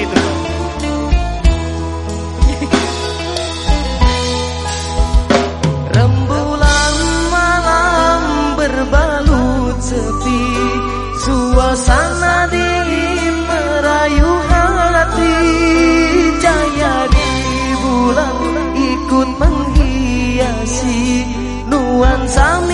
itu. Rembulan malam berbalut sepi Suasana dingin merayu hati. Cahaya di bulan ikut menghiasi Nuansa